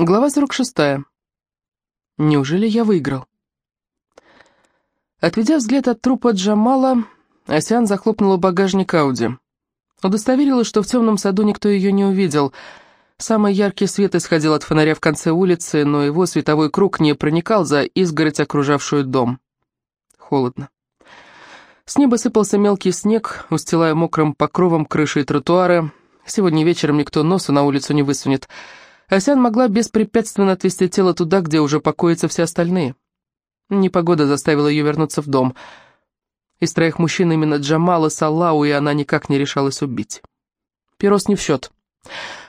Глава 46. Неужели я выиграл? Отведя взгляд от трупа Джамала, Асян захлопнула багажник Ауди. Удостоверилась, что в темном саду никто ее не увидел. Самый яркий свет исходил от фонаря в конце улицы, но его световой круг не проникал за изгородь, окружавшую дом. Холодно. С неба сыпался мелкий снег, устилая мокрым покровом крыши и тротуары. Сегодня вечером никто носу на улицу не высунет — Асян могла беспрепятственно отвезти тело туда, где уже покоятся все остальные. Непогода заставила ее вернуться в дом. Из троих мужчин именно Джамала, Салау и она никак не решалась убить. Перос не в счет.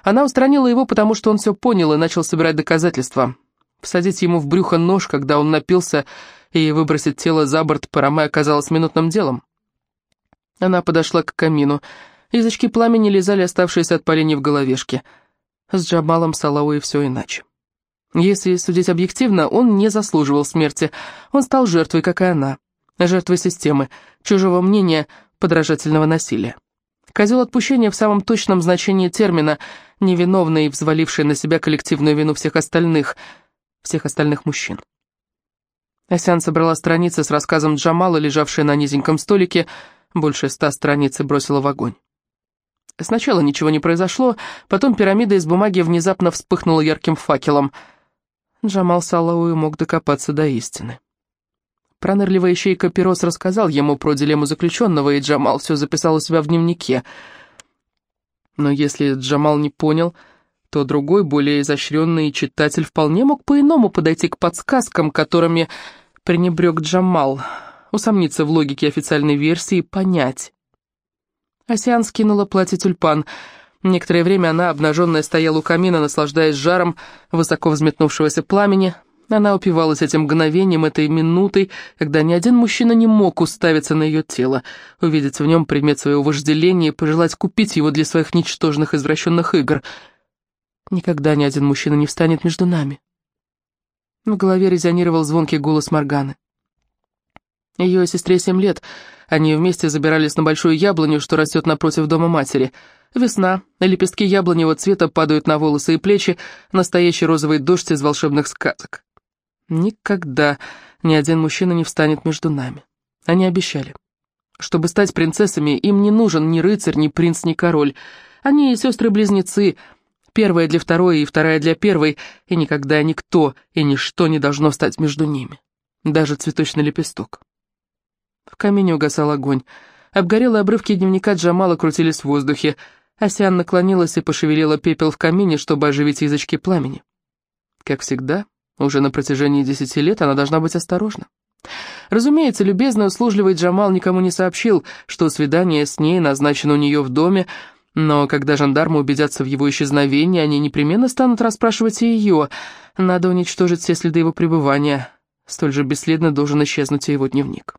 Она устранила его, потому что он все понял и начал собирать доказательства. Всадить ему в брюхо нож, когда он напился, и выбросить тело за борт Параме оказалось минутным делом. Она подошла к камину. Язычки пламени лизали оставшиеся от поленья в головешке — с Джамалом Салауи все иначе. Если судить объективно, он не заслуживал смерти. Он стал жертвой, как и она. Жертвой системы, чужого мнения, подражательного насилия. Козел отпущения в самом точном значении термина, невиновный, взваливший на себя коллективную вину всех остальных, всех остальных мужчин. Асян собрала страницы с рассказом Джамала, лежавшие на низеньком столике, больше ста страниц и бросила в огонь. Сначала ничего не произошло, потом пирамида из бумаги внезапно вспыхнула ярким факелом. Джамал Салауи мог докопаться до истины. Пронырливая ищейка Перос рассказал ему про дилемму заключенного, и Джамал все записал у себя в дневнике. Но если Джамал не понял, то другой, более изощренный читатель вполне мог по-иному подойти к подсказкам, которыми пренебрег Джамал, усомниться в логике официальной версии и понять. Асиан скинула платье-тюльпан. Некоторое время она, обнаженная, стояла у камина, наслаждаясь жаром высоко взметнувшегося пламени. Она упивалась этим мгновением, этой минутой, когда ни один мужчина не мог уставиться на ее тело, увидеть в нем предмет своего вожделения и пожелать купить его для своих ничтожных извращенных игр. Никогда ни один мужчина не встанет между нами. В голове резонировал звонкий голос Морганы. Ее сестре семь лет — они вместе забирались на большую яблоню, что растет напротив дома матери. Весна, лепестки яблоневого цвета падают на волосы и плечи, настоящий розовый дождь из волшебных сказок. Никогда ни один мужчина не встанет между нами. Они обещали. Чтобы стать принцессами, им не нужен ни рыцарь, ни принц, ни король. Они сестры-близнецы, первая для второй и вторая для первой, и никогда никто и ничто не должно стать между ними. Даже цветочный лепесток. В камине угасал огонь. Обгорелые обрывки дневника Джамала крутились в воздухе. Асян наклонилась и пошевелила пепел в камине, чтобы оживить язычки пламени. Как всегда, уже на протяжении десяти лет она должна быть осторожна. Разумеется, любезный, услужливый Джамал никому не сообщил, что свидание с ней назначено у нее в доме, но когда жандармы убедятся в его исчезновении, они непременно станут расспрашивать и ее. Надо уничтожить все следы его пребывания. Столь же бесследно должен исчезнуть и его дневник.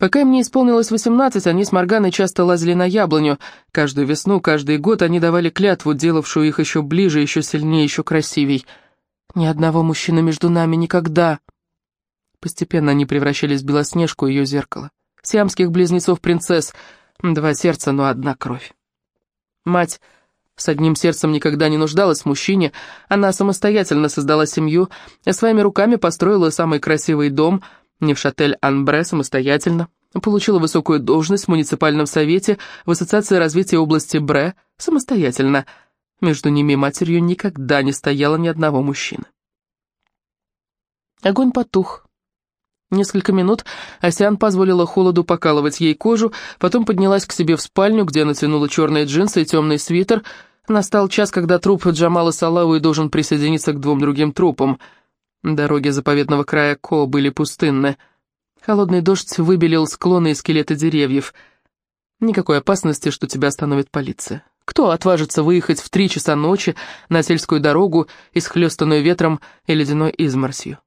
Пока им не исполнилось 18, они с Морганой часто лазили на яблоню. Каждую весну, каждый год они давали клятву, делавшую их еще ближе, еще сильнее, еще красивей. «Ни одного мужчины между нами никогда!» Постепенно они превращались в Белоснежку и ее зеркало. Сиамских близнецов-принцесс. Два сердца, но одна кровь. Мать с одним сердцем никогда не нуждалась в мужчине. Она самостоятельно создала семью, своими руками построила самый красивый дом — Невшатель-Анбре самостоятельно. Получила высокую должность в муниципальном совете в Ассоциации развития области Бре самостоятельно. Между ними и матерью никогда не стояло ни одного мужчины. Огонь потух. Несколько минут Асян позволила холоду покалывать ей кожу, потом поднялась к себе в спальню, где натянула черные джинсы и темный свитер. Настал час, когда труп Джамала Салауи должен присоединиться к двум другим трупам — Дороги заповедного края Ко были пустынны. Холодный дождь выбелил склоны и скелеты деревьев. Никакой опасности, что тебя остановит полиция. Кто отважится выехать в три часа ночи на сельскую дорогу, исхлестанную ветром и ледяной изморсью?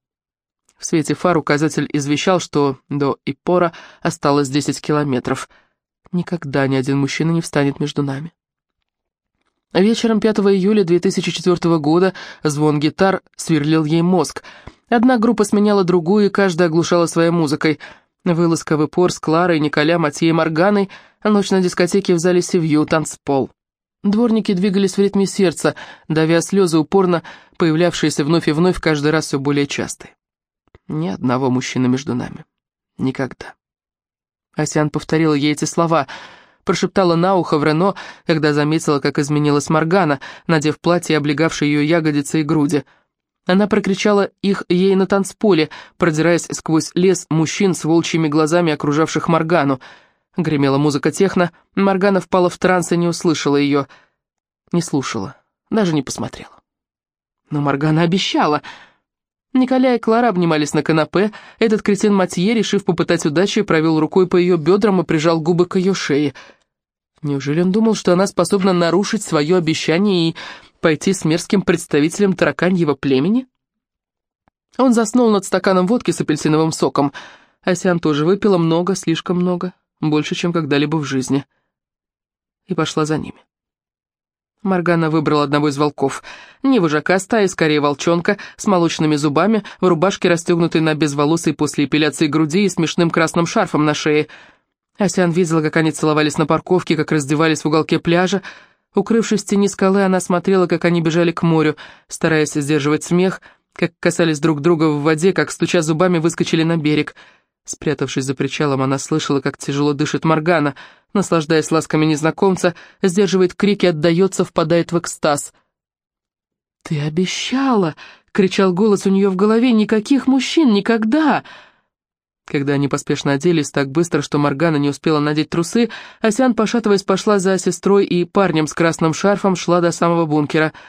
В свете фар указатель извещал, что до Ипора осталось 10 километров. Никогда ни один мужчина не встанет между нами. Вечером 5 июля 2004 года звон гитар сверлил ей мозг. Одна группа сменяла другую, и каждая оглушала своей музыкой. Вылазка в Ипор с Кларой, Николя, Матьей Морганой, ночь на дискотеке в зале Севью, танцпол. Дворники двигались в ритме сердца, давя слезы, упорно появлявшиеся вновь и вновь, каждый раз все более частые. Ни одного мужчины между нами. Никогда. Асян повторила ей эти слова, прошептала на ухо в Рено, когда заметила, как изменилась Моргана, надев платье, облегавшее ее ягодицы и груди. Она прокричала их ей на танцполе, продираясь сквозь лес мужчин с волчьими глазами, окружавших Моргану. Гремела музыка техно, Моргана впала в транс и не услышала ее. Не слушала, даже не посмотрела. Но Моргана обещала. Николя и Клара обнимались на канапе, этот кретин Матье, решив попытать удачи, провел рукой по ее бедрам и прижал губы к ее шее. Неужели он думал, что она способна нарушить свое обещание и пойти с мерзким представителем тараканьего племени? Он заснул над стаканом водки с апельсиновым соком. Асян тоже выпила много, слишком много, больше, чем когда-либо в жизни. И пошла за ними. Маргана выбрала одного из волков. Не вожака стаи, скорее волчонка, с молочными зубами, в рубашке, расстегнутой на безволосой после эпиляции груди и смешным красным шарфом на шее. Асян видела, как они целовались на парковке, как раздевались в уголке пляжа. Укрывшись в тени скалы, она смотрела, как они бежали к морю, стараясь сдерживать смех, как касались друг друга в воде, как, стуча зубами, выскочили на берег — Спрятавшись за причалом, она слышала, как тяжело дышит Моргана, наслаждаясь ласками незнакомца, сдерживает крики, отдается, впадает в экстаз. «Ты обещала!» — кричал голос у нее в голове. «Никаких мужчин! Никогда!» Когда они поспешно оделись так быстро, что Моргана не успела надеть трусы, Асян, пошатываясь, пошла за сестрой и парнем с красным шарфом шла до самого бункера —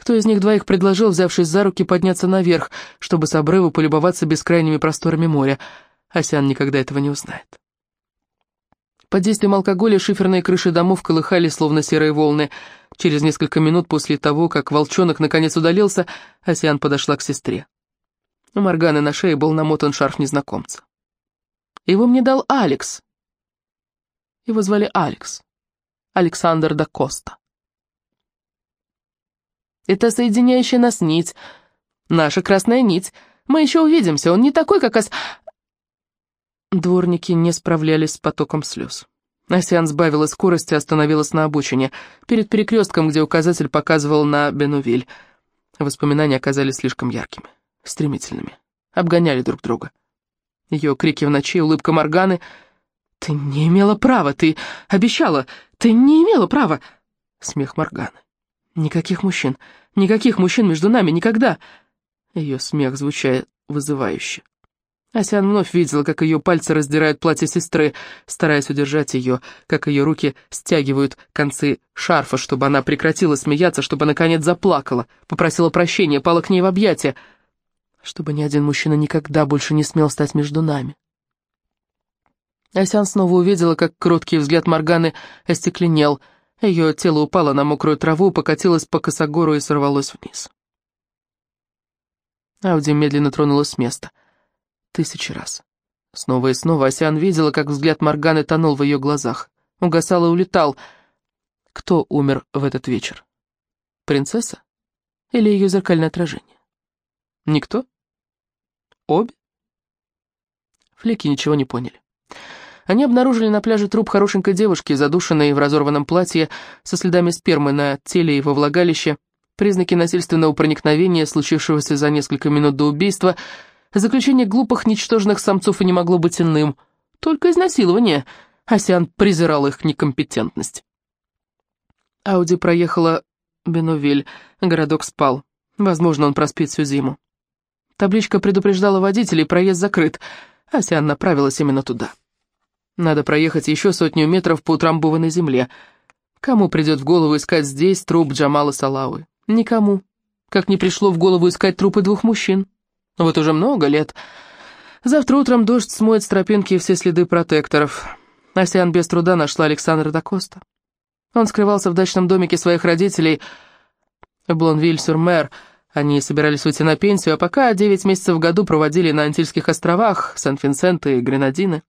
кто из них двоих предложил, взявшись за руки, подняться наверх, чтобы с обрыва полюбоваться бескрайними просторами моря? Асян никогда этого не узнает. Под действием алкоголя шиферные крыши домов колыхались, словно серые волны. Через несколько минут после того, как волчонок наконец удалился, Асян подошла к сестре. У Морганы на шее был намотан шарф незнакомца. Его мне дал Алекс. Его звали Алекс. Александр да Коста. Это соединяющая нас нить. Наша красная нить. Мы еще увидимся, он не такой, как ос...» Дворники не справлялись с потоком слез. Асиан сбавила скорость и остановилась на обочине, перед перекрестком, где указатель показывал на Бенувиль. Воспоминания оказались слишком яркими, стремительными, обгоняли друг друга. Ее крики в ночи, улыбка Морганы. «Ты не имела права, ты обещала, ты не имела права!» Смех Морганы. «Никаких мужчин, никаких мужчин между нами, никогда!» Ее смех звучает вызывающе. Асян вновь видела, как ее пальцы раздирают платье сестры, стараясь удержать ее, как ее руки стягивают концы шарфа, чтобы она прекратила смеяться, чтобы наконец заплакала, попросила прощения, пала к ней в объятия, чтобы ни один мужчина никогда больше не смел стать между нами. Асян снова увидела, как кроткий взгляд Морганы остекленел — ее тело упало на мокрую траву, покатилось по косогору и сорвалось вниз. Ауди медленно тронулась с места. Тысячи раз. Снова и снова Асян видела, как взгляд Морганы тонул в ее глазах. Угасал и улетал. Кто умер в этот вечер? Принцесса? Или ее зеркальное отражение? Никто? Обе? Флики ничего не поняли. Они обнаружили на пляже труп хорошенькой девушки, задушенной в разорванном платье, со следами спермы на теле и во влагалище, признаки насильственного проникновения, случившегося за несколько минут до убийства, заключение глупых, ничтожных самцов и не могло быть иным. Только изнасилование. Асян презирал их некомпетентность. Ауди проехала Бенувиль, городок спал. Возможно, он проспит всю зиму. Табличка предупреждала водителей, проезд закрыт. Асян направилась именно туда. Надо проехать еще сотню метров по утрамбованной земле. Кому придет в голову искать здесь труп Джамала Салауи? Никому. Как не пришло в голову искать трупы двух мужчин. Вот уже много лет. Завтра утром дождь смоет с тропинки все следы протекторов. Асян без труда нашла Александра Дакоста. Он скрывался в дачном домике своих родителей в Блонвиль-сюр-Мэр. Они собирались уйти на пенсию, а пока девять месяцев в году проводили на Антильских островах, Сан-Винсент и Гренадины.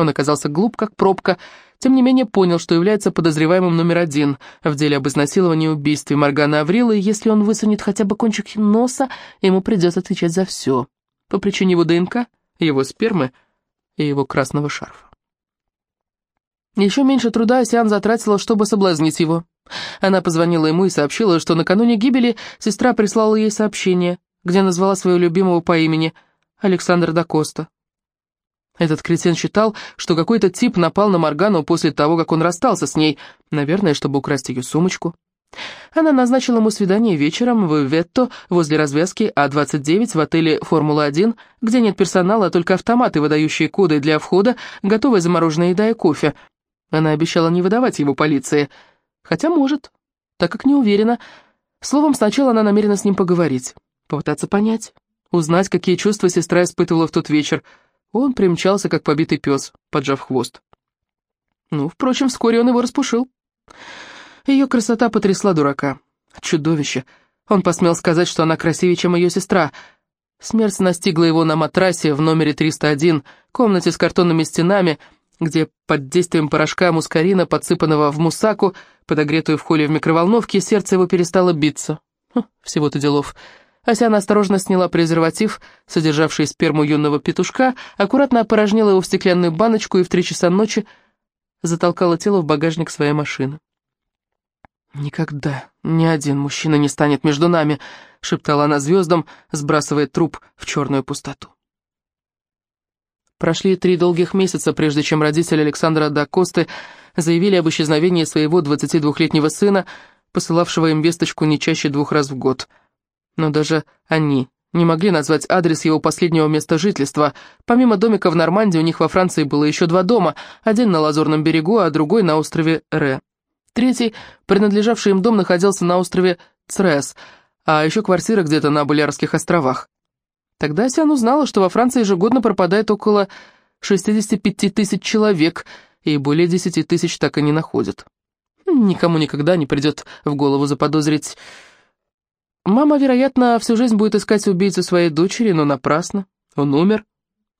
Он оказался глуп, как пробка, тем не менее понял, что является подозреваемым номер один в деле об изнасиловании и убийстве Моргана Аврила, и если он высунет хотя бы кончик носа, ему придется отвечать за все. По причине его ДНК, его спермы и его красного шарфа. Еще меньше труда Асиан затратила, чтобы соблазнить его. Она позвонила ему и сообщила, что накануне гибели сестра прислала ей сообщение, где назвала своего любимого по имени Александр Дакоста. Этот кретин считал, что какой-то тип напал на Моргану после того, как он расстался с ней, наверное, чтобы украсть ее сумочку. Она назначила ему свидание вечером в Ветто возле развязки А29 в отеле «Формула-1», где нет персонала, а только автоматы, выдающие коды для входа, готовая замороженная еда и кофе. Она обещала не выдавать его полиции. Хотя может, так как не уверена. Словом, сначала она намерена с ним поговорить, попытаться понять, узнать, какие чувства сестра испытывала в тот вечер – он примчался, как побитый пес, поджав хвост. Ну, впрочем, вскоре он его распушил. Ее красота потрясла дурака. Чудовище. Он посмел сказать, что она красивее, чем ее сестра. Смерть настигла его на матрасе в номере 301, комнате с картонными стенами, где под действием порошка мускарина, подсыпанного в мусаку, подогретую в холле в микроволновке, сердце его перестало биться. Хм, всего-то делов. Асяна осторожно сняла презерватив, содержавший сперму юного петушка, аккуратно опорожнила его в стеклянную баночку и в три часа ночи затолкала тело в багажник своей машины. «Никогда ни один мужчина не станет между нами», — шептала она звездам, сбрасывая труп в черную пустоту. Прошли три долгих месяца, прежде чем родители Александра Дакосты заявили об исчезновении своего 22-летнего сына, посылавшего им весточку не чаще двух раз в год — но даже они не могли назвать адрес его последнего места жительства. Помимо домика в Нормандии, у них во Франции было еще два дома, один на Лазурном берегу, а другой на острове Ре. Третий, принадлежавший им дом, находился на острове Црес, а еще квартира где-то на Булярских островах. Тогда Сиан узнала, что во Франции ежегодно пропадает около 65 тысяч человек, и более 10 тысяч так и не находят. Никому никогда не придет в голову заподозрить Мама, вероятно, всю жизнь будет искать убийцу своей дочери, но напрасно. Он умер.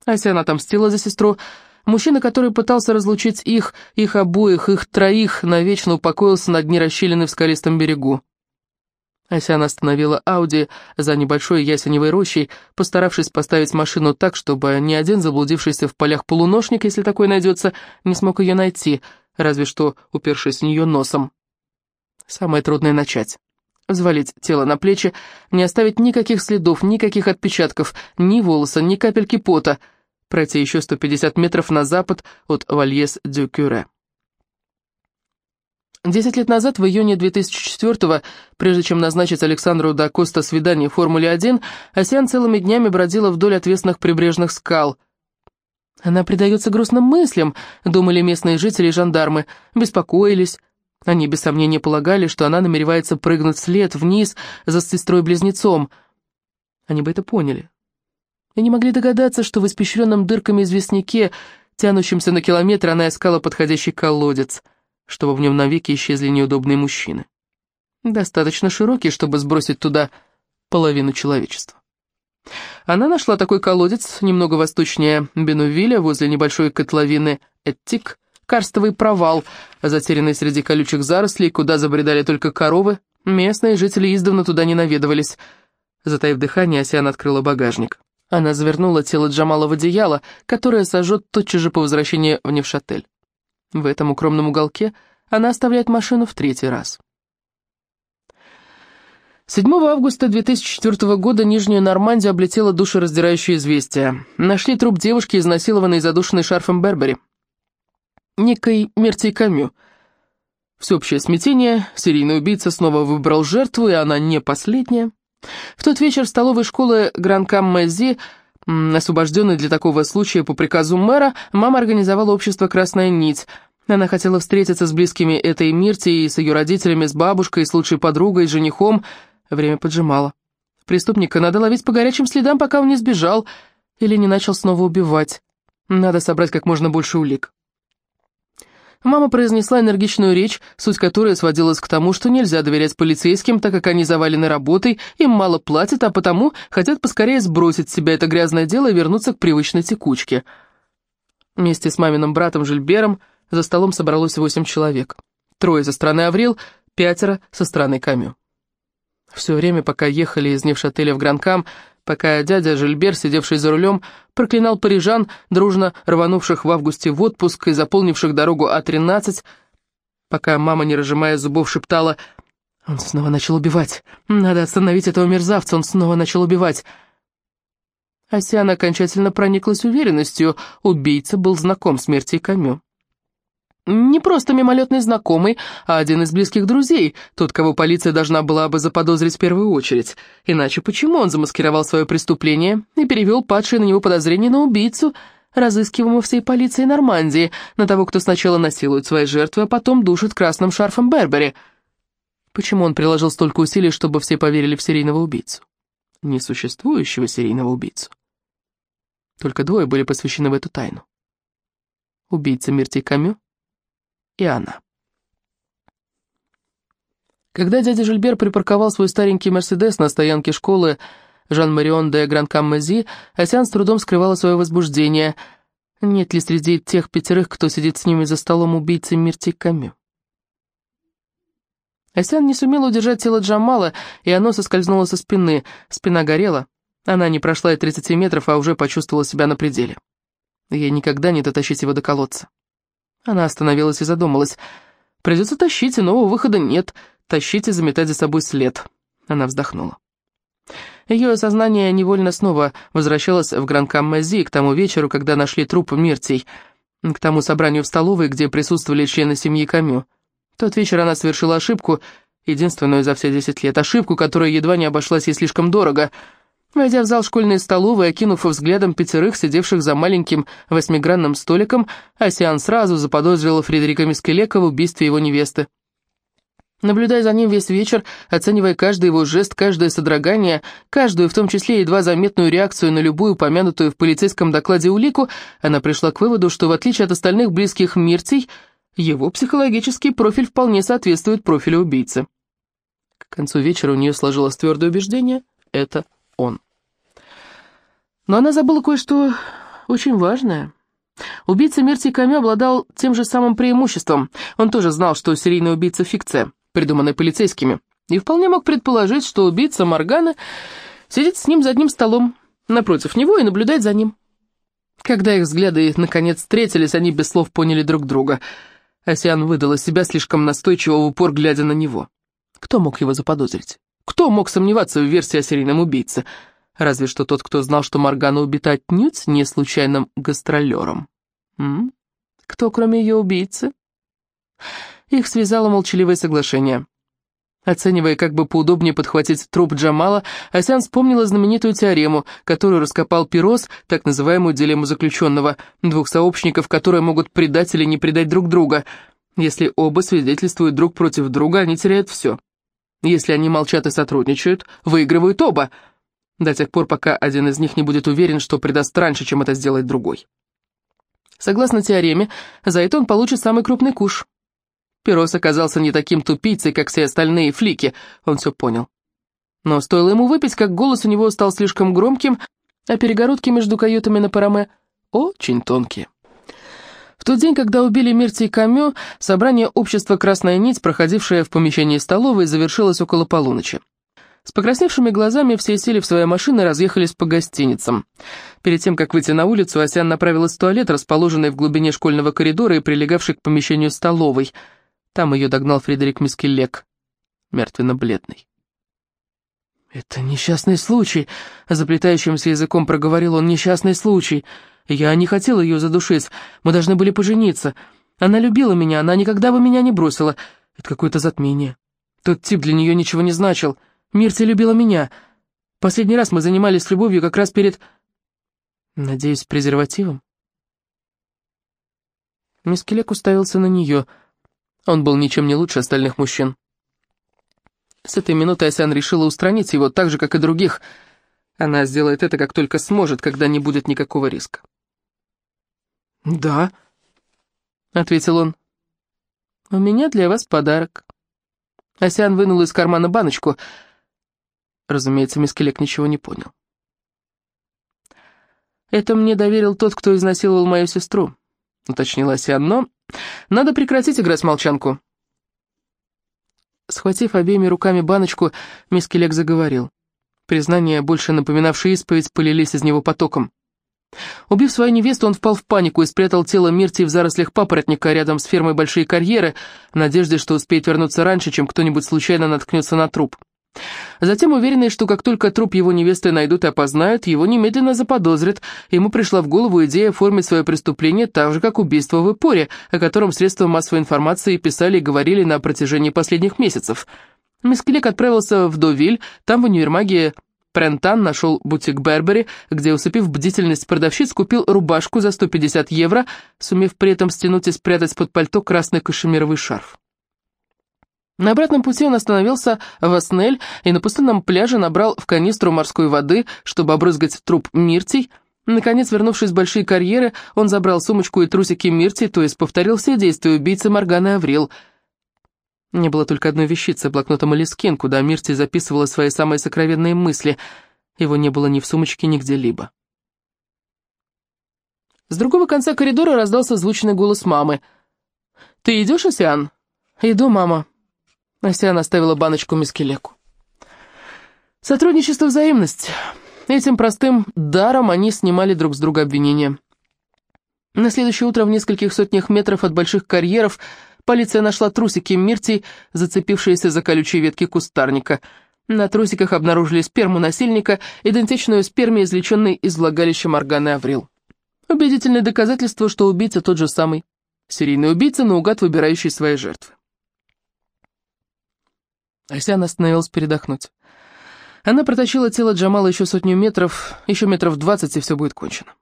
Ася отомстила за сестру. Мужчина, который пытался разлучить их, их обоих, их троих, навечно упокоился на дне расщелины в скалистом берегу. Асяна остановила Ауди за небольшой ясеневой рощей, постаравшись поставить машину так, чтобы ни один заблудившийся в полях полуношник, если такой найдется, не смог ее найти, разве что упершись в нее носом. Самое трудное начать взвалить тело на плечи, не оставить никаких следов, никаких отпечатков, ни волоса, ни капельки пота, пройти еще 150 метров на запад от Вальес-дю-Кюре. Десять лет назад, в июне 2004-го, прежде чем назначить Александру да Коста свидание в Формуле-1, Асян целыми днями бродила вдоль отвесных прибрежных скал. Она предается грустным мыслям, думали местные жители и жандармы, беспокоились, они без сомнения полагали, что она намеревается прыгнуть вслед вниз за сестрой-близнецом. Они бы это поняли. И не могли догадаться, что в испещренном дырками известняке, тянущемся на километр, она искала подходящий колодец, чтобы в нем навеки исчезли неудобные мужчины. Достаточно широкий, чтобы сбросить туда половину человечества. Она нашла такой колодец немного восточнее Бенувиля, возле небольшой котловины Эттик, карстовый провал, затерянный среди колючих зарослей, куда забредали только коровы. Местные жители издавна туда не наведывались. Затаив дыхание, Асиан открыла багажник. Она завернула тело Джамала в одеяло, которое сожжет тотчас же по возвращении в Невшатель. В этом укромном уголке она оставляет машину в третий раз. 7 августа 2004 года Нижнюю Нормандию облетело душераздирающее известие. Нашли труп девушки, изнасилованной и задушенной шарфом Бербери некой Мертей Камю. Всеобщее смятение, серийный убийца снова выбрал жертву, и она не последняя. В тот вечер в столовой школы Гранкам-Мэзи, освобожденной для такого случая по приказу мэра, мама организовала общество «Красная нить». Она хотела встретиться с близкими этой Мирти, с ее родителями, с бабушкой, с лучшей подругой, с женихом. Время поджимало. Преступника надо ловить по горячим следам, пока он не сбежал или не начал снова убивать. Надо собрать как можно больше улик. Мама произнесла энергичную речь, суть которой сводилась к тому, что нельзя доверять полицейским, так как они завалены работой, им мало платят, а потому хотят поскорее сбросить с себя это грязное дело и вернуться к привычной текучке. Вместе с маминым братом Жильбером за столом собралось восемь человек. Трое со стороны Аврил, пятеро со стороны Камю. Все время, пока ехали из Невшателя в Гранкам, пока дядя Жильбер, сидевший за рулем, проклинал парижан, дружно рванувших в августе в отпуск и заполнивших дорогу А-13, пока мама, не разжимая зубов, шептала «Он снова начал убивать! Надо остановить этого мерзавца, он снова начал убивать!» Асяна окончательно прониклась уверенностью, убийца был знаком с Мерти Камю. Не просто мимолетный знакомый, а один из близких друзей, тот, кого полиция должна была бы заподозрить в первую очередь. Иначе почему он замаскировал свое преступление и перевел падшие на него подозрения на убийцу, разыскиваемого всей полицией Нормандии, на того, кто сначала насилует свои жертвы, а потом душит красным шарфом Бербери? Почему он приложил столько усилий, чтобы все поверили в серийного убийцу? Несуществующего серийного убийцу. Только двое были посвящены в эту тайну. Убийца Мирти Камю и она. Когда дядя Жильбер припарковал свой старенький «Мерседес» на стоянке школы Жан-Марион де Гран-Каммези, Асян с трудом скрывала свое возбуждение. Нет ли среди тех пятерых, кто сидит с ними за столом убийцы Мирти Камю? Асян не сумела удержать тело Джамала, и оно соскользнуло со спины. Спина горела. Она не прошла и 30 метров, а уже почувствовала себя на пределе. Ей никогда не дотащить его до колодца. Она остановилась и задумалась. «Придется тащить, иного выхода нет. Тащить и заметать за собой след». Она вздохнула. Ее сознание невольно снова возвращалось в Гранкам-Мази к тому вечеру, когда нашли труп Миртий, к тому собранию в столовой, где присутствовали члены семьи Камю. тот вечер она совершила ошибку, единственную за все десять лет, ошибку, которая едва не обошлась ей слишком дорого — Войдя в зал школьной столовой, окинув взглядом пятерых, сидевших за маленьким восьмигранным столиком, Асиан сразу заподозрила Фредерика Мискелека в убийстве его невесты. Наблюдая за ним весь вечер, оценивая каждый его жест, каждое содрогание, каждую, в том числе едва заметную реакцию на любую упомянутую в полицейском докладе улику, она пришла к выводу, что в отличие от остальных близких Мирций, его психологический профиль вполне соответствует профилю убийцы. К концу вечера у нее сложилось твердое убеждение — это он. Но она забыла кое-что очень важное. Убийца Мерти Камю обладал тем же самым преимуществом. Он тоже знал, что серийный убийца — фикция, придуманная полицейскими, и вполне мог предположить, что убийца Моргана сидит с ним за одним столом, напротив него и наблюдает за ним. Когда их взгляды наконец встретились, они без слов поняли друг друга. Асиан выдала себя слишком настойчиво в упор, глядя на него. Кто мог его заподозрить? Кто мог сомневаться в версии о серийном убийце? Разве что тот, кто знал, что Моргана убита отнюдь не случайным гастролером. М? Кто, кроме ее убийцы? Их связало молчаливое соглашение. Оценивая, как бы поудобнее подхватить труп Джамала, Асян вспомнила знаменитую теорему, которую раскопал Пирос, так называемую дилемму заключенного, двух сообщников, которые могут предать или не предать друг друга. Если оба свидетельствуют друг против друга, они теряют все. Если они молчат и сотрудничают, выигрывают оба, до тех пор, пока один из них не будет уверен, что предаст раньше, чем это сделает другой. Согласно теореме, за это он получит самый крупный куш. Перос оказался не таким тупицей, как все остальные флики, он все понял. Но стоило ему выпить, как голос у него стал слишком громким, а перегородки между каютами на Параме очень тонкие. В тот день, когда убили Мирти и Камё, собрание общества «Красная нить», проходившее в помещении столовой, завершилось около полуночи. С покрасневшими глазами все сели в свои машины и разъехались по гостиницам. Перед тем, как выйти на улицу, Асян направилась в туалет, расположенный в глубине школьного коридора и прилегавший к помещению столовой. Там ее догнал Фредерик Мискелек, мертвенно-бледный. «Это несчастный случай», — заплетающимся языком проговорил он, — «несчастный случай». Я не хотел ее задушить. Мы должны были пожениться. Она любила меня, она никогда бы меня не бросила. Это какое-то затмение. Тот тип для нее ничего не значил. Мирти любила меня. Последний раз мы занимались любовью как раз перед... Надеюсь, презервативом? Мискелек уставился на нее. Он был ничем не лучше остальных мужчин. С этой минуты Асан решила устранить его, так же, как и других. Она сделает это, как только сможет, когда не будет никакого риска. «Да», — ответил он. «У меня для вас подарок». Асян вынул из кармана баночку. Разумеется, Мискелек ничего не понял. «Это мне доверил тот, кто изнасиловал мою сестру», — уточнила Асян, «но надо прекратить играть в молчанку». Схватив обеими руками баночку, Мискелек заговорил. Признания, больше напоминавшие исповедь, полились из него потоком. Убив свою невесту, он впал в панику и спрятал тело Мирти в зарослях папоротника рядом с фермой Большие Карьеры, в надежде, что успеет вернуться раньше, чем кто-нибудь случайно наткнется на труп. Затем, уверенный, что как только труп его невесты найдут и опознают, его немедленно заподозрят, ему пришла в голову идея оформить свое преступление так же, как убийство в Ипоре, о котором средства массовой информации писали и говорили на протяжении последних месяцев. Мискелек отправился в Довиль, там в универмаге Прентан нашел бутик Бербери, где, усыпив бдительность продавщиц, купил рубашку за 150 евро, сумев при этом стянуть и спрятать под пальто красный кашемировый шарф. На обратном пути он остановился в Аснель и на пустынном пляже набрал в канистру морской воды, чтобы обрызгать труп Миртий. Наконец, вернувшись в большие карьеры, он забрал сумочку и трусики Мирти, то есть повторил все действия убийцы Морганы Аврил — не было только одной вещицы, блокнота Малискин, куда Мирти записывала свои самые сокровенные мысли. Его не было ни в сумочке, ни где-либо. С другого конца коридора раздался звучный голос мамы. «Ты идешь, Асиан?» «Иду, мама». Асиан оставила баночку мискелеку. Сотрудничество взаимность. Этим простым даром они снимали друг с друга обвинения. На следующее утро в нескольких сотнях метров от больших карьеров Полиция нашла трусики Мирти, зацепившиеся за колючие ветки кустарника. На трусиках обнаружили сперму насильника, идентичную сперме, извлеченной из влагалища Морганы Аврил. Убедительное доказательство, что убийца тот же самый. Серийный убийца, наугад выбирающий свои жертвы. Асян остановилась передохнуть. Она протащила тело Джамала еще сотню метров, еще метров двадцать, и все будет кончено.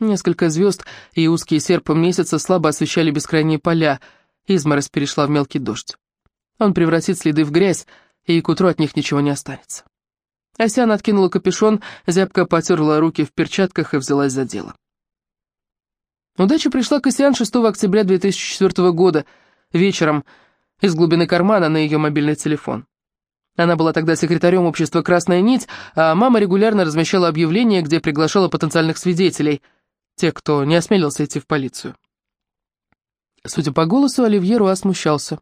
Несколько звезд и узкие серпы месяца слабо освещали бескрайние поля — Изморозь перешла в мелкий дождь. Он превратит следы в грязь, и к утру от них ничего не останется. Асяна откинула капюшон, зябко потерла руки в перчатках и взялась за дело. Удача пришла к Асян 6 октября 2004 года, вечером, из глубины кармана на ее мобильный телефон. Она была тогда секретарем общества «Красная нить», а мама регулярно размещала объявления, где приглашала потенциальных свидетелей, тех, кто не осмелился идти в полицию. Судя по голосу, Оливье Руа смущался.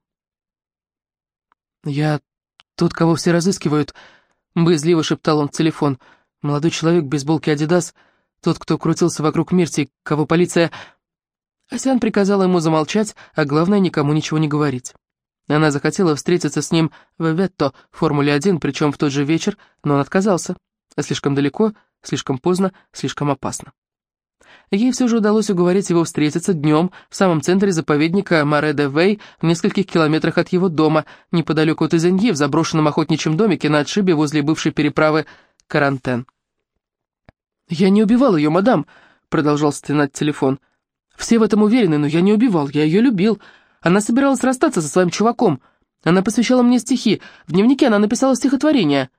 «Я тот, кого все разыскивают», — боязливо шептал он в телефон. «Молодой человек в бейсболке «Адидас», тот, кто крутился вокруг Мирти, кого полиция...» Асян приказала ему замолчать, а главное, никому ничего не говорить. Она захотела встретиться с ним в Эветто, в Формуле-1, причем в тот же вечер, но он отказался. Слишком далеко, слишком поздно, слишком опасно. Ей все же удалось уговорить его встретиться днем в самом центре заповедника Маре-де-Вей, в нескольких километрах от его дома, неподалеку от Изеньи, в заброшенном охотничьем домике на отшибе возле бывшей переправы Карантен. «Я не убивал ее, мадам», — продолжал стенать телефон. «Все в этом уверены, но я не убивал, я ее любил. Она собиралась расстаться со своим чуваком. Она посвящала мне стихи. В дневнике она написала стихотворение».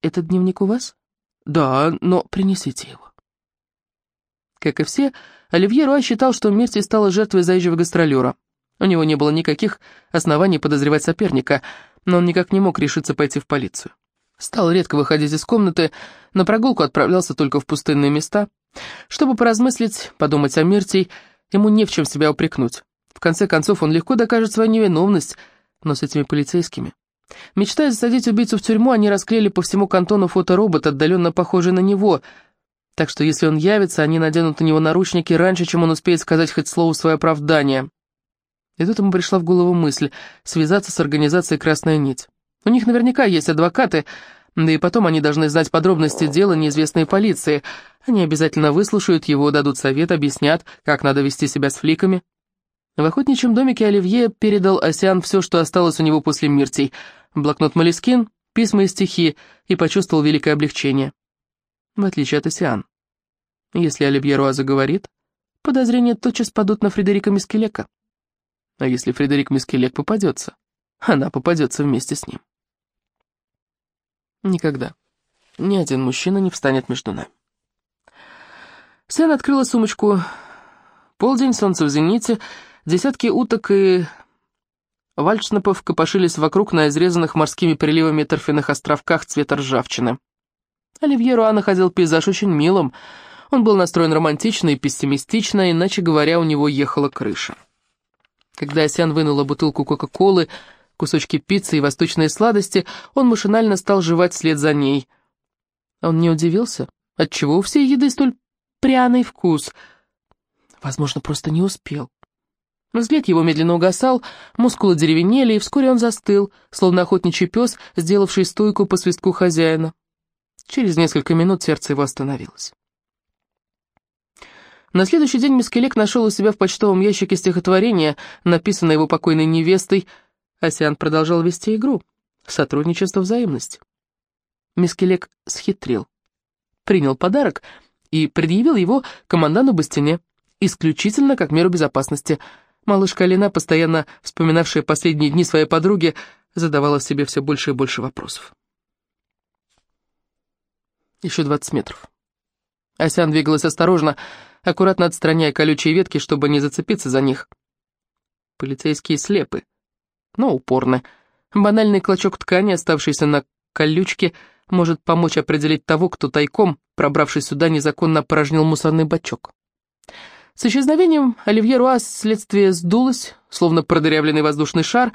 «Этот дневник у вас?» «Да, но принесите его». Как и все, Оливье Руа считал, что Мерти стала жертвой заезжего гастролера. У него не было никаких оснований подозревать соперника, но он никак не мог решиться пойти в полицию. Стал редко выходить из комнаты, на прогулку отправлялся только в пустынные места. Чтобы поразмыслить, подумать о Мерти, ему не в чем себя упрекнуть. В конце концов, он легко докажет свою невиновность, но с этими полицейскими. Мечтая засадить убийцу в тюрьму, они расклеили по всему кантону фоторобот, отдаленно похожий на него — так что если он явится, они наденут на него наручники раньше, чем он успеет сказать хоть слово свое оправдание. И тут ему пришла в голову мысль связаться с организацией «Красная нить». У них наверняка есть адвокаты, да и потом они должны знать подробности дела неизвестной полиции. Они обязательно выслушают его, дадут совет, объяснят, как надо вести себя с фликами. В охотничьем домике Оливье передал Осян все, что осталось у него после Миртей. Блокнот Малискин, письма и стихи, и почувствовал великое облегчение в отличие от Исиан. Если Оливье заговорит, подозрения тотчас падут на Фредерика Мискелека. А если Фредерик Мискелек попадется, она попадется вместе с ним. Никогда. Ни один мужчина не встанет между нами. Сен открыла сумочку. Полдень, солнце в зените, десятки уток и вальшнапов копошились вокруг на изрезанных морскими приливами торфяных островках цвета ржавчины. Оливье Руа находил пейзаж очень милым. Он был настроен романтично и пессимистично, иначе говоря, у него ехала крыша. Когда Асян вынула бутылку Кока-Колы, кусочки пиццы и восточные сладости, он машинально стал жевать вслед за ней. Он не удивился, отчего у всей еды столь пряный вкус. Возможно, просто не успел. Взгляд его медленно угасал, мускулы деревенели, и вскоре он застыл, словно охотничий пес, сделавший стойку по свистку хозяина. Через несколько минут сердце его остановилось. На следующий день Мискелек нашел у себя в почтовом ящике стихотворение, написанное его покойной невестой. Асиан продолжал вести игру. Сотрудничество взаимность. Мискелек схитрил. Принял подарок и предъявил его командану Бастине, исключительно как меру безопасности. Малышка Алина, постоянно вспоминавшая последние дни своей подруги, задавала себе все больше и больше вопросов. Еще двадцать метров. Асян двигалась осторожно, аккуратно отстраняя колючие ветки, чтобы не зацепиться за них. Полицейские слепы, но упорны. Банальный клочок ткани, оставшийся на колючке, может помочь определить того, кто тайком, пробравшись сюда, незаконно опорожнил мусорный бачок. С исчезновением Оливье Руас следствие сдулось, словно продырявленный воздушный шар,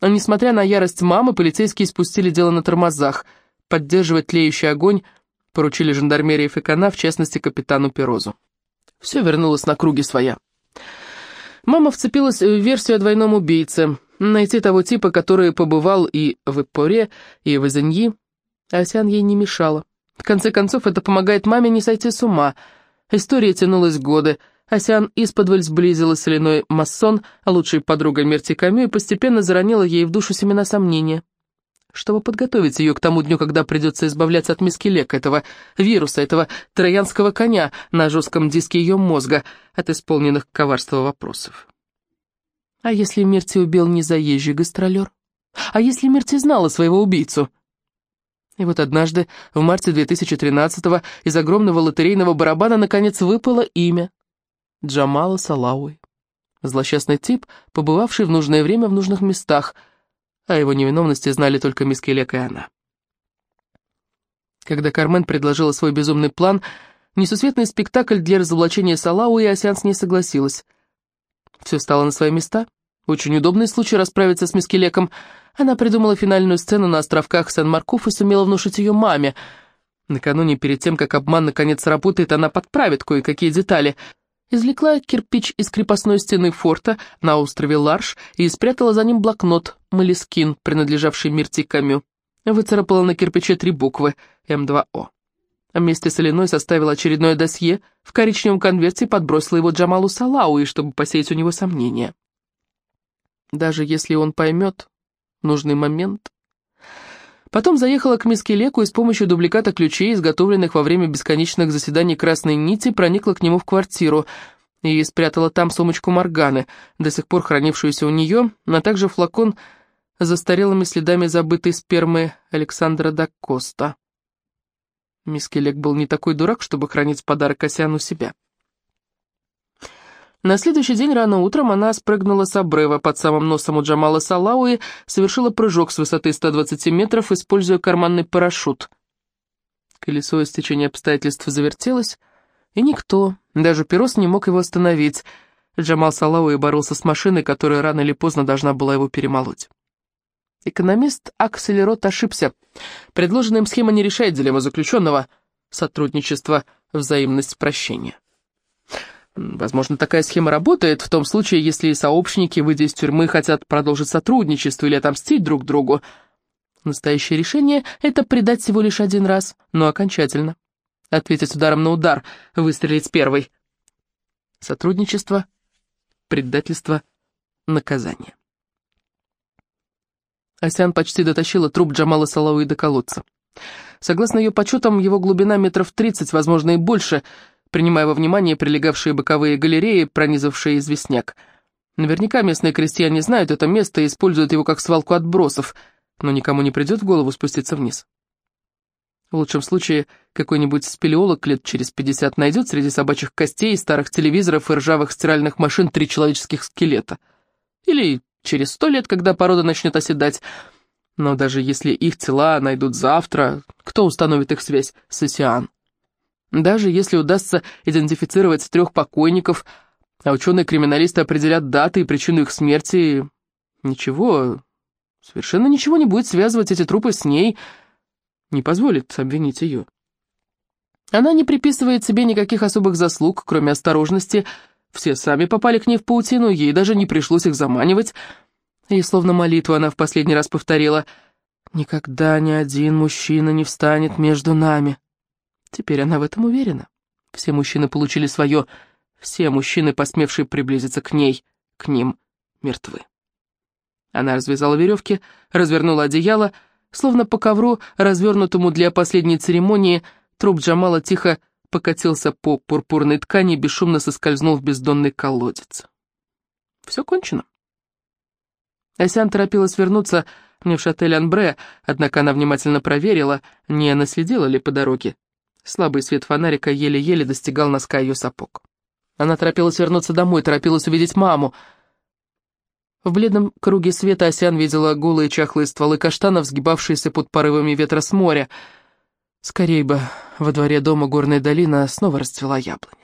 а несмотря на ярость мамы, полицейские спустили дело на тормозах. Поддерживать тлеющий огонь поручили жандармерии Фекана, в частности, капитану Перозу. Все вернулось на круги своя. Мама вцепилась в версию о двойном убийце, найти того типа, который побывал и в Ипоре, и в Изеньи. Асян ей не мешала. В конце концов, это помогает маме не сойти с ума. История тянулась годы. Асян исподволь сблизилась с Леной Массон, лучшей подругой Мерти Камю, и постепенно заронила ей в душу семена сомнения чтобы подготовить ее к тому дню, когда придется избавляться от миски лека, этого вируса, этого троянского коня на жестком диске ее мозга от исполненных коварства вопросов. А если Мерти убил не заезжий гастролер? А если Мерти знала своего убийцу? И вот однажды, в марте 2013-го, из огромного лотерейного барабана наконец выпало имя Джамала Салауи. Злосчастный тип, побывавший в нужное время в нужных местах – о его невиновности знали только мисс Келек и она. Когда Кармен предложила свой безумный план, несусветный спектакль для разоблачения Салау, и Асян с ней согласилась. Все стало на свои места. Очень удобный случай расправиться с Мискелеком. Она придумала финальную сцену на островках Сен-Маркуф и сумела внушить ее маме. Накануне, перед тем, как обман наконец сработает, она подправит кое-какие детали — Извлекла кирпич из крепостной стены форта на острове Ларш и спрятала за ним блокнот «Малискин», принадлежавший Мирти Камю. Выцарапала на кирпиче три буквы «М2О». А вместе с Ильиной составила очередное досье, в коричневом конверте подбросила его Джамалу Салауи, чтобы посеять у него сомнения. Даже если он поймет нужный момент, Потом заехала к миске Леку и с помощью дубликата ключей, изготовленных во время бесконечных заседаний красной нити, проникла к нему в квартиру и спрятала там сумочку Морганы, до сих пор хранившуюся у нее, а также флакон с застарелыми следами забытой спермы Александра да Коста. Мисс Келек был не такой дурак, чтобы хранить подарок Осяну себя. На следующий день рано утром она спрыгнула с обрыва под самым носом у Джамала Салау и совершила прыжок с высоты 120 метров, используя карманный парашют. Колесо из течения обстоятельств завертелось, и никто, даже Перос, не мог его остановить. Джамал Салауи боролся с машиной, которая рано или поздно должна была его перемолоть. Экономист Акселерот ошибся. Предложенная им схема не решает дилемму заключенного. Сотрудничество, взаимность, прощение. Возможно, такая схема работает в том случае, если сообщники, выйдя из тюрьмы, хотят продолжить сотрудничество или отомстить друг другу. Настоящее решение — это предать всего лишь один раз, но окончательно. Ответить ударом на удар, выстрелить первой. Сотрудничество, предательство, наказание. Асян почти дотащила труп Джамала Салауи до колодца. Согласно ее подсчетам, его глубина метров тридцать, возможно, и больше — принимая во внимание прилегавшие боковые галереи, пронизавшие известняк. Наверняка местные крестьяне знают это место и используют его как свалку отбросов, но никому не придет в голову спуститься вниз. В лучшем случае, какой-нибудь спелеолог лет через 50 найдет среди собачьих костей, старых телевизоров и ржавых стиральных машин три человеческих скелета. Или через сто лет, когда порода начнет оседать. Но даже если их тела найдут завтра, кто установит их связь с Исиан? Даже если удастся идентифицировать трех покойников, а ученые-криминалисты определят даты и причину их смерти, ничего, Совершенно ничего не будет связывать эти трупы с ней, не позволит обвинить ее. Она не приписывает себе никаких особых заслуг, кроме осторожности. Все сами попали к ней в паутину, ей даже не пришлось их заманивать. И словно молитву она в последний раз повторила «Никогда ни один мужчина не встанет между нами». Теперь она в этом уверена. Все мужчины получили свое, все мужчины, посмевшие приблизиться к ней, к ним, мертвы. Она развязала веревки, развернула одеяло, словно по ковру, развернутому для последней церемонии, труп Джамала тихо покатился по пурпурной ткани и бесшумно соскользнул в бездонный колодец. Все кончено. Асян торопилась вернуться мне в шатель Анбре, однако она внимательно проверила, не наследила ли по дороге. Слабый свет фонарика еле-еле достигал носка ее сапог. Она торопилась вернуться домой, торопилась увидеть маму. В бледном круге света Асян видела голые чахлые стволы каштанов, сгибавшиеся под порывами ветра с моря. Скорей бы во дворе дома горная долина снова расцвела яблонь.